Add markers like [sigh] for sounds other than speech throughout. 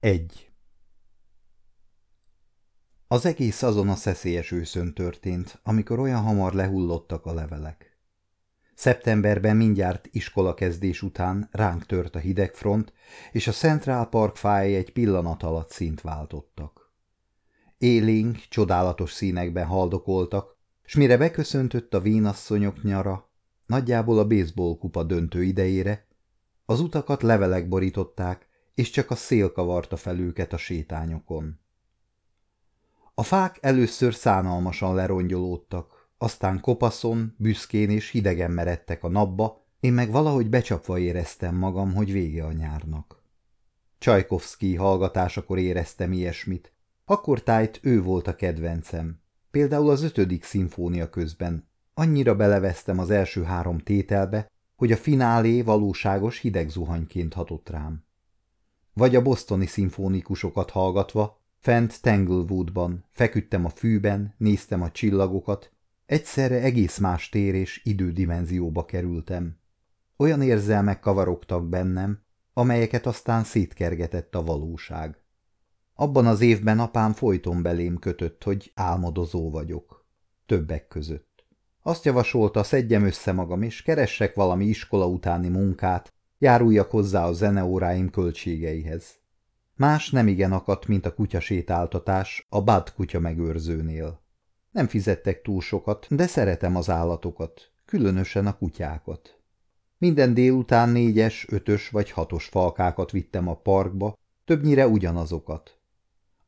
Egy Az egész azon a szeszélyes őszön történt, amikor olyan hamar lehullottak a levelek. Szeptemberben mindjárt iskolakezdés után ránk tört a hidegfront, és a Central Park fáj egy pillanat alatt szint váltottak. Élénk, csodálatos színekben haldokoltak, s mire beköszöntött a vénasszonyok nyara, nagyjából a baseball kupa döntő idejére, az utakat levelek borították, és csak a szél kavarta fel őket a sétányokon. A fák először szánalmasan lerongyolódtak, aztán kopaszon, büszkén és hidegen meredtek a napba, én meg valahogy becsapva éreztem magam, hogy vége a nyárnak. Csajkovszki hallgatásakor éreztem ilyesmit. Akkor tájt ő volt a kedvencem. Például az ötödik szimfónia közben. Annyira beleveztem az első három tételbe, hogy a finálé valóságos hideg zuhanyként hatott rám vagy a bosztoni szimfónikusokat hallgatva, fent Tanglewoodban, feküdtem a fűben, néztem a csillagokat, egyszerre egész más tér és idődimenzióba kerültem. Olyan érzelmek kavarogtak bennem, amelyeket aztán szétkergetett a valóság. Abban az évben apám folyton belém kötött, hogy álmodozó vagyok. Többek között. Azt javasolta, szedjem össze magam, és keressek valami iskola utáni munkát, járuljak hozzá a zeneóráim költségeihez. Más nem igen akadt, mint a kutyasétáltatás a Bad kutya megőrzőnél. Nem fizettek túl sokat, de szeretem az állatokat, különösen a kutyákat. Minden délután négyes, ötös vagy hatos falkákat vittem a parkba, többnyire ugyanazokat.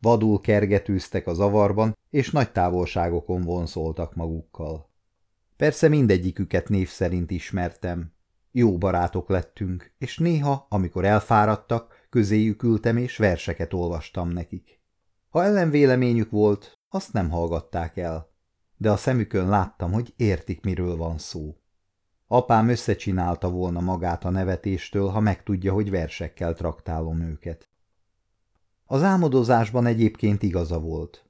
Vadul kergetőztek a zavarban, és nagy távolságokon vonszoltak magukkal. Persze mindegyiküket név szerint ismertem, jó barátok lettünk, és néha, amikor elfáradtak, közéjük ültem és verseket olvastam nekik. Ha ellenvéleményük volt, azt nem hallgatták el, de a szemükön láttam, hogy értik, miről van szó. Apám összecsinálta volna magát a nevetéstől, ha megtudja, hogy versekkel traktálom őket. Az álmodozásban egyébként igaza volt.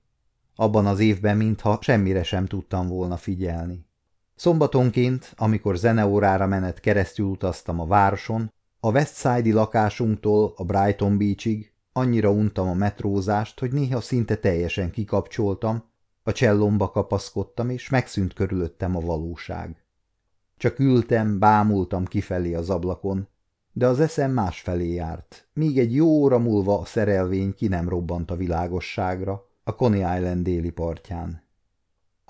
Abban az évben mintha semmire sem tudtam volna figyelni. Szombatonként, amikor zeneórára menet keresztül utaztam a városon, a Westside-i lakásunktól a Brighton Beachig annyira untam a metrózást, hogy néha szinte teljesen kikapcsoltam, a csellomba kapaszkodtam, és megszűnt körülöttem a valóság. Csak ültem, bámultam kifelé az ablakon, de az eszem másfelé járt, míg egy jó óra múlva a szerelvény ki nem robbant a világosságra, a Coney Island déli partján.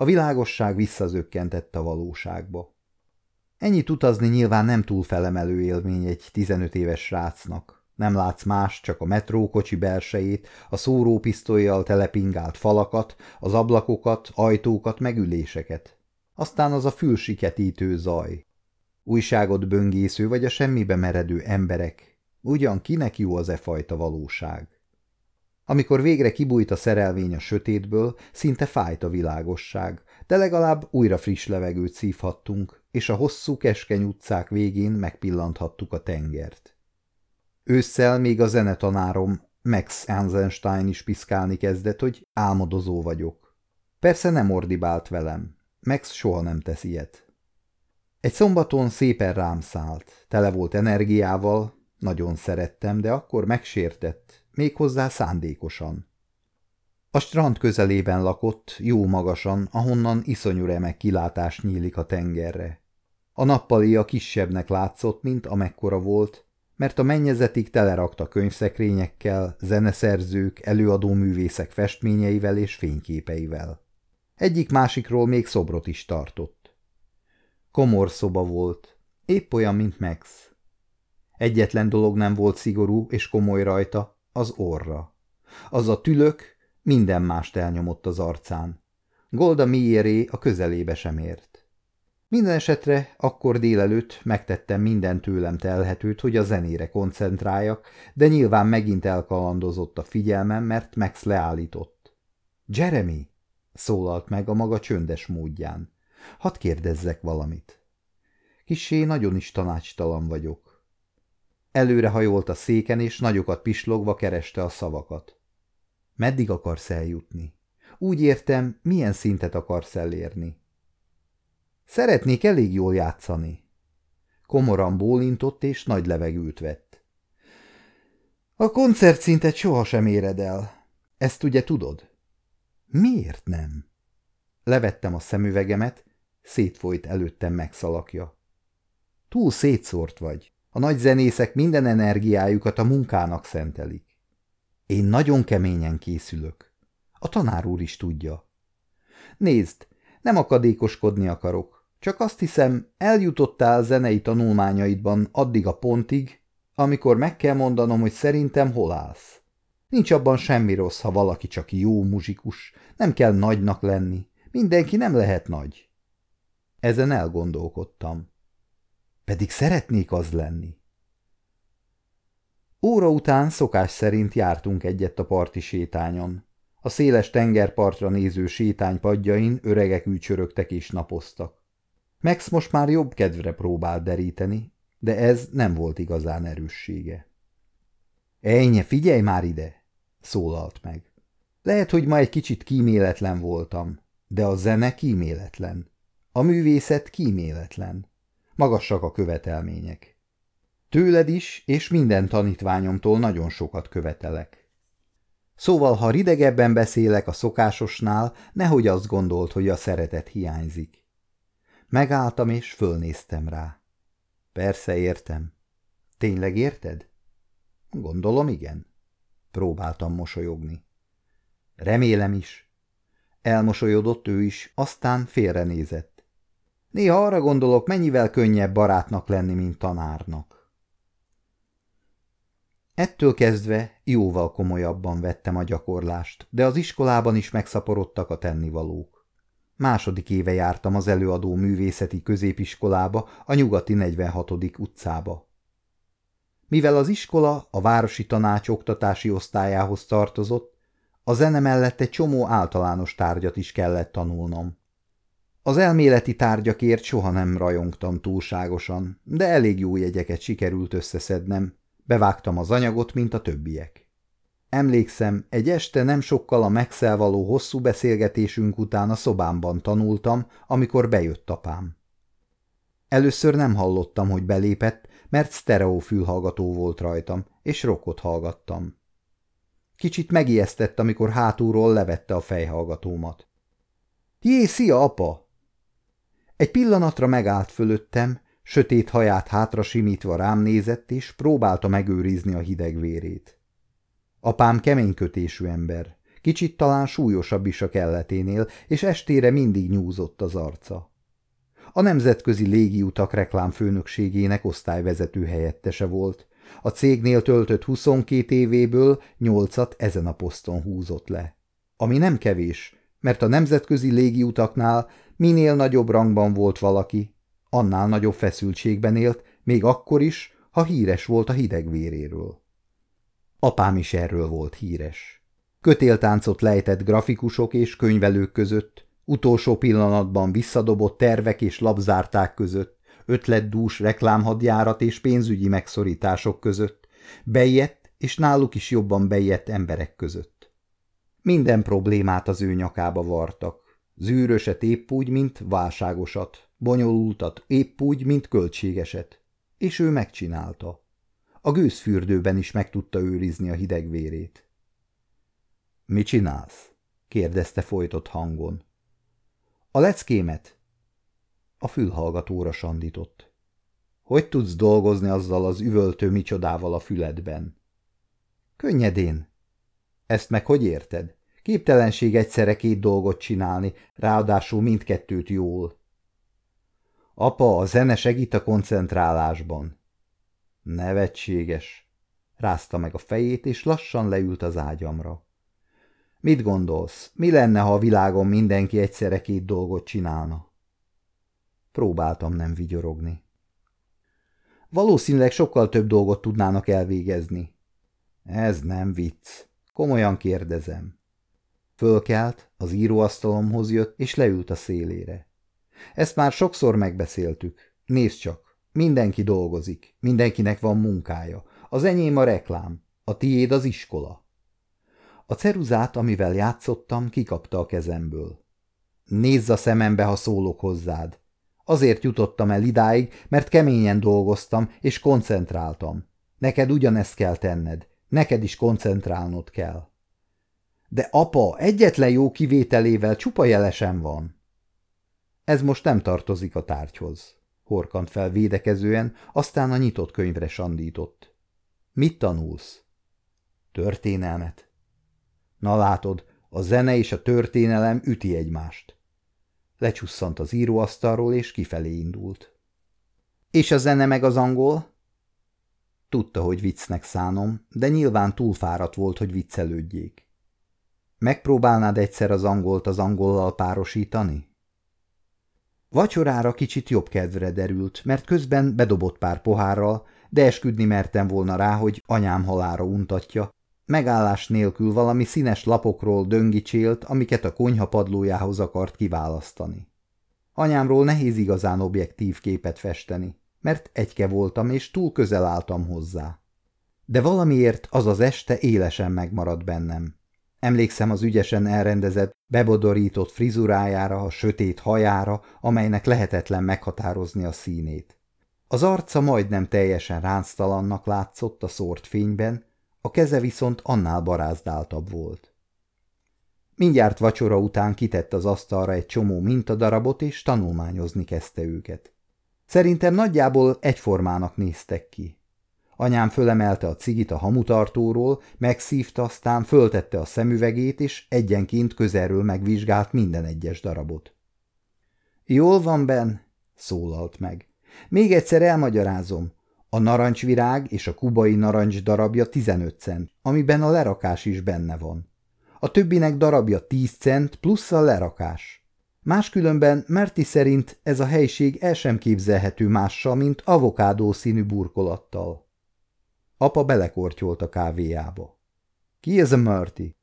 A világosság visszazökkentett a valóságba. Ennyit utazni nyilván nem túl felemelő élmény egy 15 éves srácnak. Nem látsz más, csak a metrókocsi belsejét, a szórópisztolyjal telepingált falakat, az ablakokat, ajtókat, megüléseket. Aztán az a fülsiketítő zaj. Újságot böngésző vagy a semmibe meredő emberek. Ugyan kinek jó az e fajta valóság? Amikor végre kibújt a szerelvény a sötétből, szinte fájt a világosság, de legalább újra friss levegőt szívhattunk, és a hosszú keskeny utcák végén megpillanthattuk a tengert. Ősszel még a zenetanárom Max Anzenstein is piszkálni kezdett, hogy álmodozó vagyok. Persze nem ordibált velem, Max soha nem tesz ilyet. Egy szombaton szépen rám szállt, tele volt energiával, nagyon szerettem, de akkor megsértett, méghozzá szándékosan. A strand közelében lakott, jó magasan, ahonnan iszonyú remek kilátás nyílik a tengerre. A nappalia kisebbnek látszott, mint amekkora volt, mert a mennyezetig telerakta könyvszekrényekkel, zeneszerzők, előadó művészek festményeivel és fényképeivel. Egyik másikról még szobrot is tartott. Komor szoba volt, épp olyan, mint Max. Egyetlen dolog nem volt szigorú és komoly rajta, az orra. Az a tülök minden mást elnyomott az arcán. Golda miéré a közelébe sem ért. Minden esetre akkor délelőtt megtettem minden tőlem telhetőt, hogy a zenére koncentráljak, de nyilván megint elkalandozott a figyelmem, mert Max leállított. – Jeremy! – szólalt meg a maga csöndes módján. – Hadd kérdezzek valamit. Kissé nagyon is tanácstalan vagyok. Előre hajolt a széken, és nagyokat pislogva kereste a szavakat. Meddig akarsz eljutni? Úgy értem, milyen szintet akarsz elérni? Szeretnék elég jól játszani. Komoran bólintott, és nagy levegőt vett. A koncertszintet sohasem éred el. Ezt ugye tudod? Miért nem? Levettem a szemüvegemet, szétfolyt előttem megszalakja. Túl szétszórt vagy. A nagy zenészek minden energiájukat a munkának szentelik. Én nagyon keményen készülök. A tanár úr is tudja. Nézd, nem akadékoskodni akarok, csak azt hiszem, eljutottál zenei tanulmányaidban addig a pontig, amikor meg kell mondanom, hogy szerintem hol állsz. Nincs abban semmi rossz, ha valaki csak jó muzsikus, nem kell nagynak lenni, mindenki nem lehet nagy. Ezen elgondolkodtam. Pedig szeretnék az lenni. Óra után szokás szerint jártunk egyet a parti sétányon. A széles tengerpartra néző sétány padjain öregek ücsörögtek és napoztak. Max most már jobb kedvre próbált deríteni, de ez nem volt igazán erőssége. Ejnye, figyelj már ide! szólalt meg. Lehet, hogy ma egy kicsit kíméletlen voltam, de a zene kíméletlen. A művészet kíméletlen. Magassak a követelmények. Tőled is, és minden tanítványomtól nagyon sokat követelek. Szóval, ha ridegebben beszélek a szokásosnál, nehogy azt gondolt, hogy a szeretet hiányzik. Megálltam, és fölnéztem rá. Persze értem. Tényleg érted? Gondolom, igen. Próbáltam mosolyogni. Remélem is. Elmosolyodott ő is, aztán félrenézett. Néha arra gondolok, mennyivel könnyebb barátnak lenni, mint tanárnak. Ettől kezdve jóval komolyabban vettem a gyakorlást, de az iskolában is megszaporodtak a tennivalók. Második éve jártam az előadó művészeti középiskolába, a nyugati 46. utcába. Mivel az iskola a városi tanács oktatási osztályához tartozott, a zene mellett egy csomó általános tárgyat is kellett tanulnom. Az elméleti tárgyakért soha nem rajongtam túlságosan, de elég jó jegyeket sikerült összeszednem, bevágtam az anyagot, mint a többiek. Emlékszem, egy este nem sokkal a Maxel való hosszú beszélgetésünk után a szobámban tanultam, amikor bejött apám. Először nem hallottam, hogy belépett, mert sztereó fülhallgató volt rajtam, és rockot hallgattam. Kicsit megijesztett, amikor hátulról levette a fejhallgatómat. Jé, szia, apa! Egy pillanatra megállt fölöttem, sötét haját hátra simítva rám nézett, és próbálta megőrizni a hideg vérét. Apám keménykötésű ember, kicsit talán súlyosabb is a kelleténél, és estére mindig nyúzott az arca. A Nemzetközi Légiutak reklámfőnökségének osztályvezető helyettese volt. A cégnél töltött 22 évéből 8-at ezen a poszton húzott le. Ami nem kevés, mert a nemzetközi légiutaknál minél nagyobb rangban volt valaki, annál nagyobb feszültségben élt, még akkor is, ha híres volt a hidegvéréről. Apám is erről volt híres. Kötéltáncot lejtett grafikusok és könyvelők között, Utolsó pillanatban visszadobott tervek és labzárták között, ötletdús reklámhadjárat és pénzügyi megszorítások között, bejött és náluk is jobban bejött emberek között. Minden problémát az ő nyakába vartak, zűröset épp úgy, mint válságosat, bonyolultat épp úgy, mint költségeset, és ő megcsinálta. A gőzfürdőben is meg tudta őrizni a hideg vérét. – Mi csinálsz? – kérdezte folytott hangon. A leckémet? A fülhallgatóra sandított. Hogy tudsz dolgozni azzal az üvöltő micsodával a füledben? Könnyedén. Ezt meg hogy érted? Képtelenség egyszerre két dolgot csinálni, ráadásul mindkettőt jól. Apa, a zene segít a koncentrálásban. Nevetséges. Rázta meg a fejét, és lassan leült az ágyamra. Mit gondolsz, mi lenne, ha a világon mindenki egyszerre két dolgot csinálna? Próbáltam nem vigyorogni. Valószínűleg sokkal több dolgot tudnának elvégezni. Ez nem vicc. Komolyan kérdezem. Fölkelt, az íróasztalomhoz jött, és leült a szélére. Ezt már sokszor megbeszéltük. Nézd csak, mindenki dolgozik, mindenkinek van munkája. Az enyém a reklám, a tiéd az iskola. A ceruzát, amivel játszottam, kikapta a kezemből. Nézz a szemembe, ha szólok hozzád. Azért jutottam el idáig, mert keményen dolgoztam és koncentráltam. Neked ugyanezt kell tenned. Neked is koncentrálnod kell. De apa, egyetlen jó kivételével csupa jelesen van. Ez most nem tartozik a tárgyhoz. Horkant fel védekezően, aztán a nyitott könyvre sandított. Mit tanulsz? Történelmet. Na látod, a zene és a történelem üti egymást. Lecsusszant az íróasztalról, és kifelé indult. És a zene meg az angol? Tudta, hogy viccnek szánom, de nyilván túlfáradt volt, hogy viccelődjék. Megpróbálnád egyszer az angolt az angollal párosítani? Vacsorára kicsit jobb kedvre derült, mert közben bedobott pár pohárral, de esküdni mertem volna rá, hogy anyám halára untatja. Megállás nélkül valami színes lapokról döngicsélt, amiket a konyha padlójához akart kiválasztani. Anyámról nehéz igazán objektív képet festeni, mert egyke voltam, és túl közel álltam hozzá. De valamiért az az este élesen megmaradt bennem. Emlékszem az ügyesen elrendezett, bebodorított frizurájára, a sötét hajára, amelynek lehetetlen meghatározni a színét. Az arca majdnem teljesen ránctalannak látszott a szórt fényben, a keze viszont annál barázdáltabb volt. Mindjárt vacsora után kitett az asztalra egy csomó mintadarabot, és tanulmányozni kezdte őket. Szerintem nagyjából egyformának néztek ki. Anyám fölemelte a cigit a hamutartóról, megszívta, aztán föltette a szemüvegét, és egyenként közelről megvizsgált minden egyes darabot. Jól van, Ben, szólalt meg. Még egyszer elmagyarázom. A narancsvirág és a kubai narancs darabja 15 cent, amiben a lerakás is benne van. A többinek darabja 10 cent plusz a lerakás. Máskülönben Merti szerint ez a helység el sem képzelhető mással, mint avokádó színű burkolattal. Apa belekortyolt a kávéjába. Ki ez a Murty?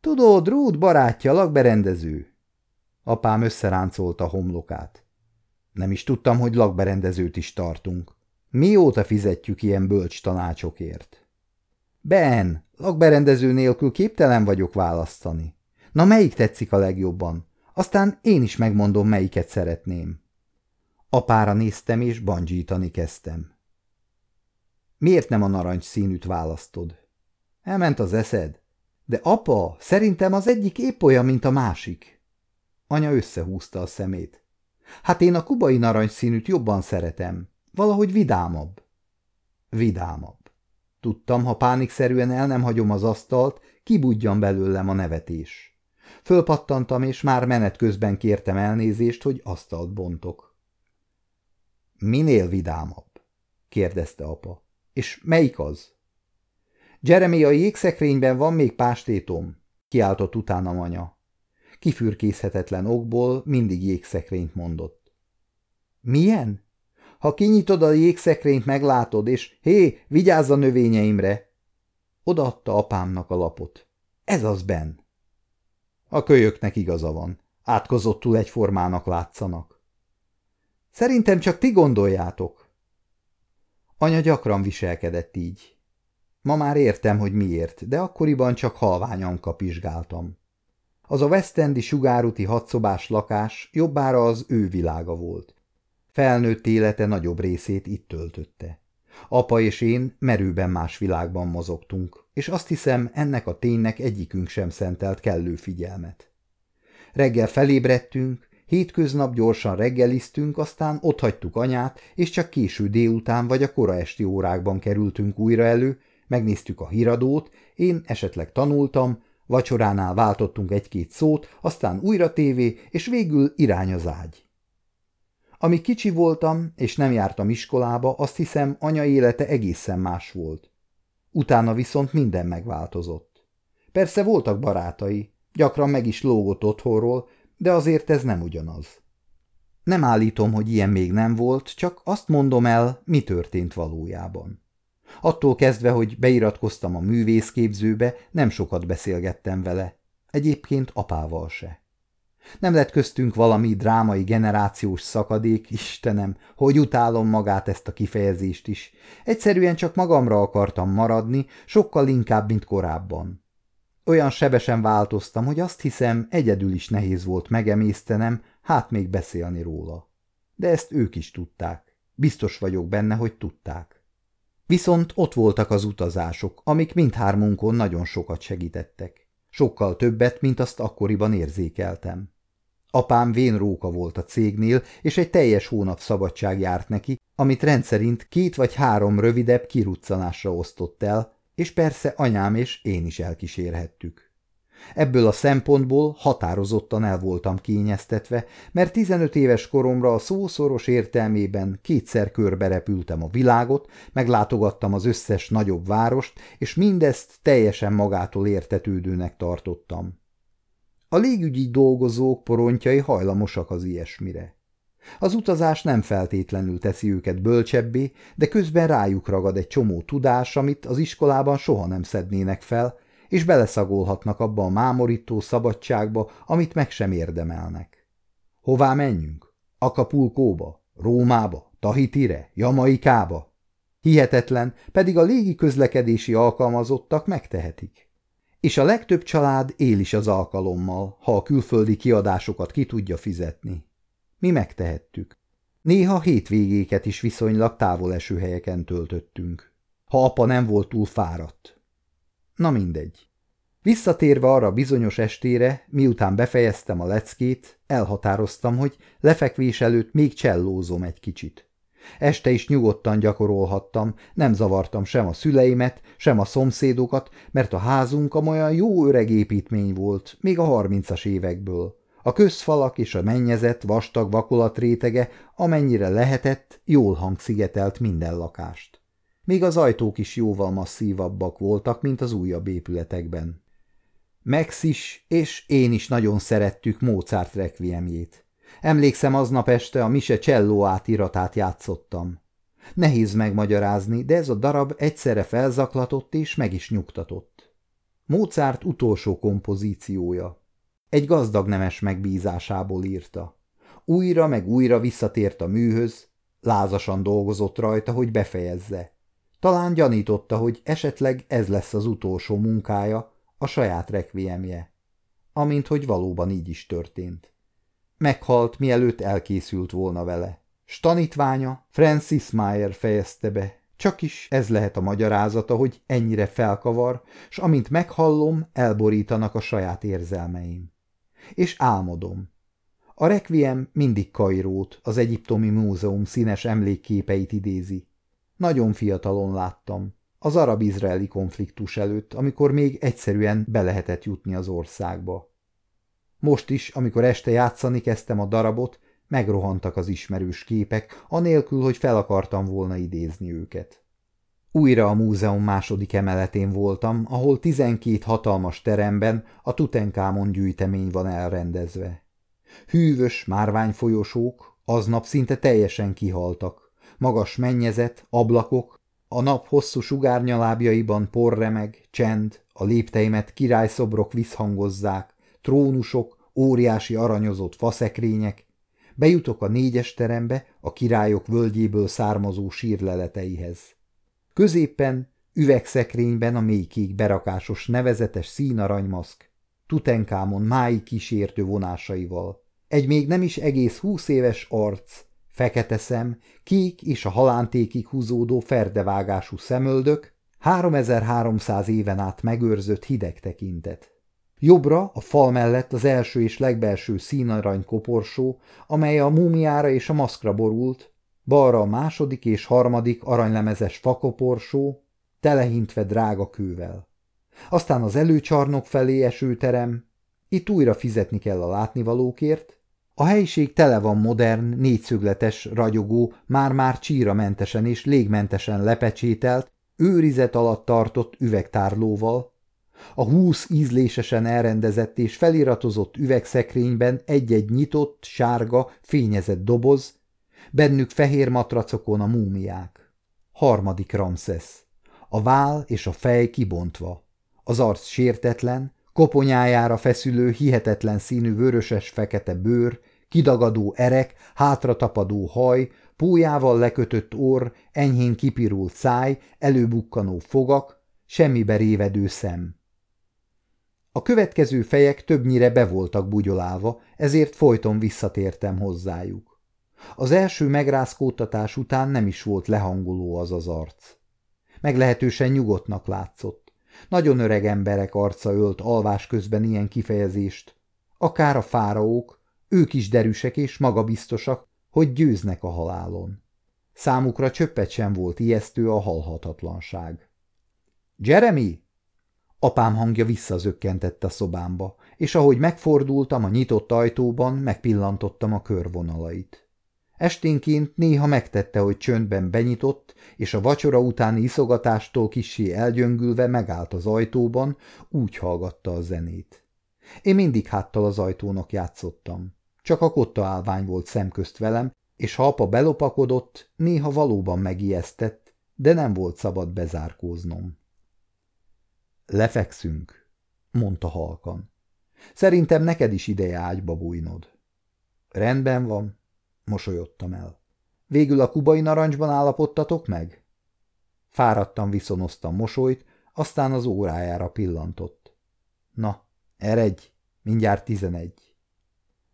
Tudod, Ruth barátja, lakberendező. Apám összeráncolta a homlokát. Nem is tudtam, hogy lakberendezőt is tartunk. Mióta fizetjük ilyen bölcs tanácsokért? Ben, lakberendező nélkül képtelen vagyok választani. Na melyik tetszik a legjobban? Aztán én is megmondom, melyiket szeretném. Apára néztem, és bangyítani kezdtem. Miért nem a narancs színűt választod? Elment az eszed. De apa, szerintem az egyik épp olyan, mint a másik. Anya összehúzta a szemét. Hát én a kubai narancs színűt jobban szeretem. Valahogy vidámabb. Vidámabb. Tudtam, ha pánikszerűen el nem hagyom az asztalt, kibudjan belőlem a nevetés. Fölpattantam, és már menet közben kértem elnézést, hogy asztalt bontok. Minél vidámabb? kérdezte apa. És melyik az? Jeremy, a jégszekrényben van még pástétom, kiáltott utána anya. Kifürkészhetetlen okból mindig jégszekrényt mondott. Milyen? Ha kinyitod a jégszekrényt, meglátod, és hé, vigyázz a növényeimre! Odaadta apámnak a lapot. Ez az Ben. A kölyöknek igaza van. Átkozottul egyformának látszanak. Szerintem csak ti gondoljátok. Anya gyakran viselkedett így. Ma már értem, hogy miért, de akkoriban csak halványan kapizsgáltam. Az a Westendi sugárúti hatszobás lakás jobbára az ő világa volt. Felnőtt élete nagyobb részét itt töltötte. Apa és én merőben más világban mozogtunk, és azt hiszem, ennek a ténynek egyikünk sem szentelt kellő figyelmet. Reggel felébredtünk, hétköznap gyorsan reggeliztünk, aztán otthagytuk anyát, és csak késő délután vagy a kora esti órákban kerültünk újra elő, megnéztük a híradót, én esetleg tanultam, vacsoránál váltottunk egy-két szót, aztán újra tévé, és végül irány az ágy. Amíg kicsi voltam, és nem jártam iskolába, azt hiszem, anya élete egészen más volt. Utána viszont minden megváltozott. Persze voltak barátai, gyakran meg is lógott otthonról, de azért ez nem ugyanaz. Nem állítom, hogy ilyen még nem volt, csak azt mondom el, mi történt valójában. Attól kezdve, hogy beiratkoztam a művészképzőbe, nem sokat beszélgettem vele. Egyébként apával se. Nem lett köztünk valami drámai generációs szakadék, Istenem, hogy utálom magát ezt a kifejezést is. Egyszerűen csak magamra akartam maradni, sokkal inkább, mint korábban. Olyan sebesen változtam, hogy azt hiszem, egyedül is nehéz volt megemésztenem, hát még beszélni róla. De ezt ők is tudták. Biztos vagyok benne, hogy tudták. Viszont ott voltak az utazások, amik mindhármunkon nagyon sokat segítettek. Sokkal többet, mint azt akkoriban érzékeltem. Apám vénróka volt a cégnél, és egy teljes hónap szabadság járt neki, amit rendszerint két vagy három rövidebb kiruccanásra osztott el, és persze anyám és én is elkísérhettük. Ebből a szempontból határozottan el voltam kényeztetve, mert 15 éves koromra a szószoros értelmében kétszer körbe repültem a világot, meglátogattam az összes nagyobb várost, és mindezt teljesen magától értetődőnek tartottam. A légügyi dolgozók porontjai hajlamosak az ilyesmire. Az utazás nem feltétlenül teszi őket bölcsebbé, de közben rájuk ragad egy csomó tudás, amit az iskolában soha nem szednének fel, és beleszagolhatnak abba a mámorító szabadságba, amit meg sem érdemelnek. Hová menjünk? Akapulkóba? Rómába? Tahitire? Jamaikába? Hihetetlen, pedig a légi közlekedési alkalmazottak megtehetik. És a legtöbb család él is az alkalommal, ha a külföldi kiadásokat ki tudja fizetni. Mi megtehettük. Néha hétvégéket is viszonylag távol eső helyeken töltöttünk. Ha apa nem volt túl fáradt, Na mindegy. Visszatérve arra bizonyos estére, miután befejeztem a leckét, elhatároztam, hogy lefekvés előtt még csellózom egy kicsit. Este is nyugodtan gyakorolhattam, nem zavartam sem a szüleimet, sem a szomszédokat, mert a házunk amolyan jó öreg építmény volt, még a harmincas évekből. A közfalak és a mennyezet vastag vakolat rétege, amennyire lehetett, jól hangszigetelt minden lakást. Még az ajtók is jóval masszívabbak voltak, mint az újabb épületekben. Max is, és én is nagyon szerettük Mozart requiemjét. Emlékszem aznap este a Mise Cello átiratát játszottam. Nehéz megmagyarázni, de ez a darab egyszerre felzaklatott és meg is nyugtatott. Mozart utolsó kompozíciója. Egy gazdag nemes megbízásából írta. Újra meg újra visszatért a műhöz, lázasan dolgozott rajta, hogy befejezze. Talán gyanította, hogy esetleg ez lesz az utolsó munkája, a saját rekviemje. Amint hogy valóban így is történt. Meghalt, mielőtt elkészült volna vele. Stanítványa Francis Meyer fejezte be. Csak is ez lehet a magyarázata, hogy ennyire felkavar, s amint meghallom, elborítanak a saját érzelmeim. És álmodom. A rekviem mindig Kairót, az Egyiptomi Múzeum színes emlékképeit idézi. Nagyon fiatalon láttam, az arab-izraeli konfliktus előtt, amikor még egyszerűen be lehetett jutni az országba. Most is, amikor este játszani kezdtem a darabot, megrohantak az ismerős képek, anélkül, hogy fel akartam volna idézni őket. Újra a múzeum második emeletén voltam, ahol tizenkét hatalmas teremben a Tutenkámon gyűjtemény van elrendezve. Hűvös márványfolyosók aznap szinte teljesen kihaltak magas mennyezet, ablakok, a nap hosszú sugárnyalábjaiban porremeg, csend, a lépteimet királyszobrok visszhangozzák, trónusok, óriási aranyozott faszekrények, bejutok a négyes terembe a királyok völgyéből származó sírleleteihez. Középpen, üvegszekrényben a mélykék berakásos nevezetes színaranymaszk, Tutenkámon mái kísértő vonásaival. Egy még nem is egész húsz éves arc, Fekete szem, kék és a halántékig húzódó ferdevágású szemöldök, 3300 éven át megőrzött hideg tekintet. Jobbra, a fal mellett az első és legbelső színarany koporsó, amely a múmiára és a maszkra borult, balra a második és harmadik aranylemezes fakoporsó, telehintve drága kővel. Aztán az előcsarnok felé eső terem, itt újra fizetni kell a látnivalókért, a helység tele van modern, négyszögletes, ragyogó, már-már csíramentesen és légmentesen lepecsételt, őrizet alatt tartott üvegtárlóval. A húsz ízlésesen elrendezett és feliratozott üvegszekrényben egy-egy nyitott, sárga, fényezett doboz, bennük fehér matracokon a múmiák. Harmadik Ramszesz. A vál és a fej kibontva. Az arc sértetlen, koponyájára feszülő, hihetetlen színű vöröses-fekete bőr, kidagadó erek, hátratapadó haj, pójával lekötött orr, enyhén kipirult száj, előbukkanó fogak, semmibe révedő szem. A következő fejek többnyire be voltak bugyolálva, ezért folyton visszatértem hozzájuk. Az első megrázkódtatás után nem is volt lehangoló az az arc. Meglehetősen nyugodtnak látszott. Nagyon öreg emberek arca ölt alvás közben ilyen kifejezést. Akár a fáraók, ők is derűsek és magabiztosak, hogy győznek a halálon. Számukra csöppet sem volt ijesztő a halhatatlanság. – Jeremy! Apám hangja visszazökkentett a szobámba, és ahogy megfordultam a nyitott ajtóban, megpillantottam a körvonalait. Esténként néha megtette, hogy csöndben benyitott, és a vacsora utáni iszogatástól kissé elgyöngülve megállt az ajtóban, úgy hallgatta a zenét. Én mindig háttal az ajtónak játszottam. Csak a kotta állvány volt szemközt velem, és ha apa belopakodott, néha valóban megijesztett, de nem volt szabad bezárkóznom. Lefekszünk, mondta halkan. Szerintem neked is ideje ágyba bújnod. Rendben van, mosolyodtam el. Végül a kubai narancsban állapodtatok meg? Fáradtan viszonoztam mosolyt, aztán az órájára pillantott. Na, eredj, mindjárt tizenegy.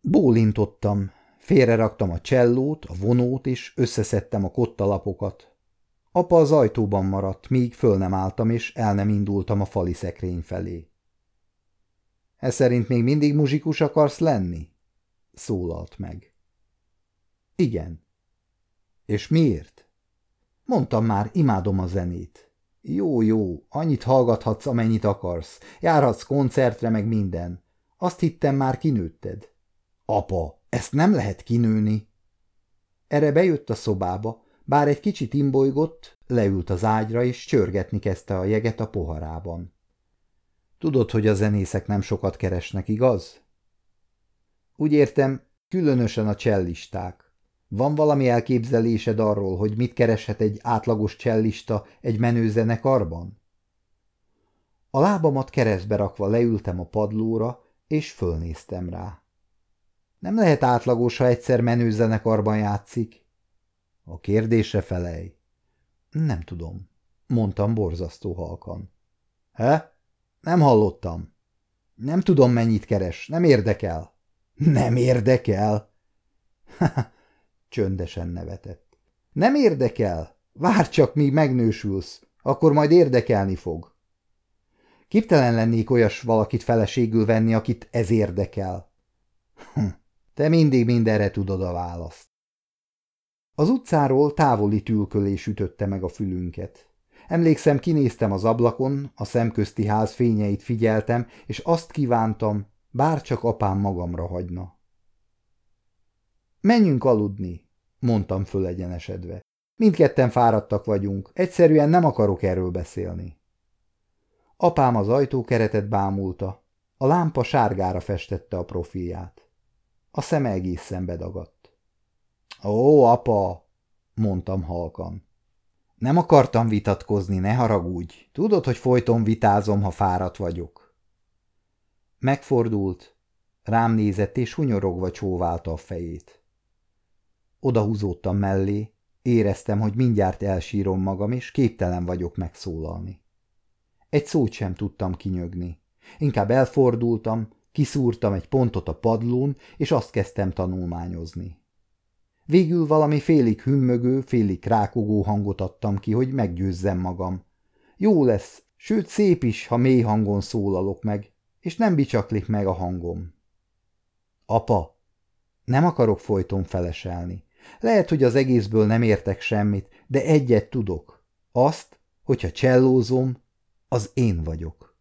Bólintottam, félreraktam a csellót, a vonót, és összeszedtem a kottalapokat. Apa az ajtóban maradt, míg föl nem álltam, és el nem indultam a fali szekrény felé. Ez szerint még mindig muzsikus akarsz lenni? Szólalt meg. Igen. És miért? Mondtam már, imádom a zenét. Jó, jó, annyit hallgathatsz, amennyit akarsz. Járhatsz koncertre, meg minden. Azt hittem, már kinőtted. Apa, ezt nem lehet kinőni. Erre bejött a szobába, bár egy kicsit imbolygott, leült az ágyra, és csörgetni kezdte a jeget a poharában. Tudod, hogy a zenészek nem sokat keresnek, igaz? Úgy értem, különösen a csellisták. Van valami elképzelésed arról, hogy mit kereshet egy átlagos csellista egy menő zenekarban? A lábamat keresztbe rakva leültem a padlóra, és fölnéztem rá. Nem lehet átlagos, ha egyszer menő zenekarban játszik. A kérdésre felej. Nem tudom, mondtam borzasztó halkan. He? Nem hallottam. Nem tudom, mennyit keres, nem érdekel. Nem érdekel? [laughs] Csöndesen nevetett. Nem érdekel? Várj csak, míg megnősülsz, akkor majd érdekelni fog. Kiptelen lennék olyas valakit feleségül venni, akit ez érdekel. Hm, te mindig mindenre tudod a választ. Az utcáról távoli tülkölés ütötte meg a fülünket. Emlékszem, kinéztem az ablakon, a szemközti ház fényeit figyeltem, és azt kívántam, bár csak apám magamra hagyna. Menjünk aludni, mondtam fölegyenesedve. Mindketten fáradtak vagyunk, egyszerűen nem akarok erről beszélni. Apám az ajtókeretet bámulta, a lámpa sárgára festette a profilját. A szeme egészen bedagadt. Ó, apa, mondtam halkan. Nem akartam vitatkozni, ne haragudj. Tudod, hogy folyton vitázom, ha fáradt vagyok. Megfordult, rám nézett, és hunyorogva csóválta a fejét. Odahúzódtam mellé, éreztem, hogy mindjárt elsírom magam, és képtelen vagyok megszólalni. Egy szót sem tudtam kinyögni. Inkább elfordultam, kiszúrtam egy pontot a padlón, és azt kezdtem tanulmányozni. Végül valami félig hümmögő, félig rákogó hangot adtam ki, hogy meggyőzzem magam. Jó lesz, sőt szép is, ha mély hangon szólalok meg, és nem bicsaklik meg a hangom. Apa, nem akarok folyton feleselni. Lehet, hogy az egészből nem értek semmit, de egyet tudok. Azt, hogyha csellózom, az én vagyok.